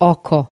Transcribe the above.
Oco.